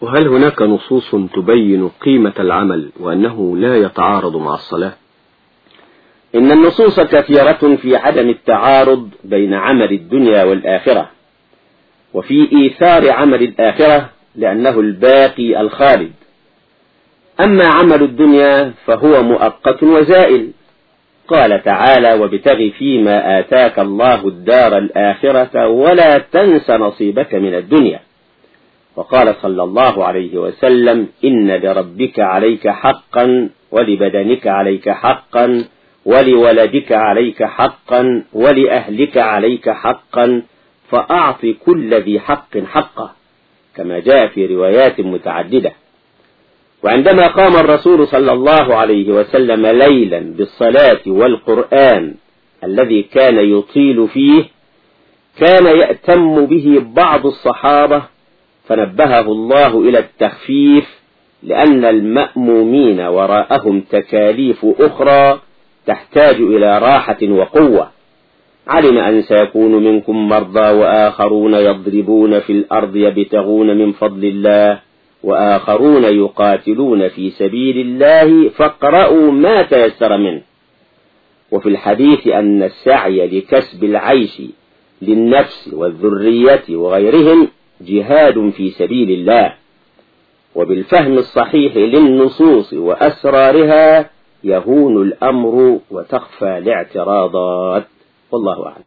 وهل هناك نصوص تبين قيمة العمل وأنه لا يتعارض مع الصلاة؟ إن النصوص كثيرة في عدم التعارض بين عمل الدنيا والآخرة وفي إيثار عمل الآخرة لأنه الباقي الخالد. أما عمل الدنيا فهو مؤقت وزائل. قال تعالى وابتغ فيما آتاك الله الدار الآخرة ولا تنس نصيبك من الدنيا وقال صلى الله عليه وسلم إن لربك عليك حقا ولبدنك عليك حقا ولولدك عليك حقا ولأهلك عليك حقا فأعط كل ذي حق حقه. كما جاء في روايات متعددة. وعندما قام الرسول صلى الله عليه وسلم ليلا بالصلاة والقرآن الذي كان يطيل فيه كان يأتم به بعض الصحابة فنبهه الله إلى التخفيف لأن المأمومين وراءهم تكاليف أخرى تحتاج إلى راحة وقوة. علم أن سيكون منكم مرضى وآخرون يضربون في الأرض يبتغون من فضل الله وآخرون يقاتلون في سبيل الله فاقرأوا ما تيسر منه. وفي الحديث أن السعي لكسب العيش للنفس والذرية وغيرهم جهاد في سبيل الله وبالفهم الصحيح للنصوص وأسرارها يهون الأمر وتخفى الاعتراضات. والله أعلم.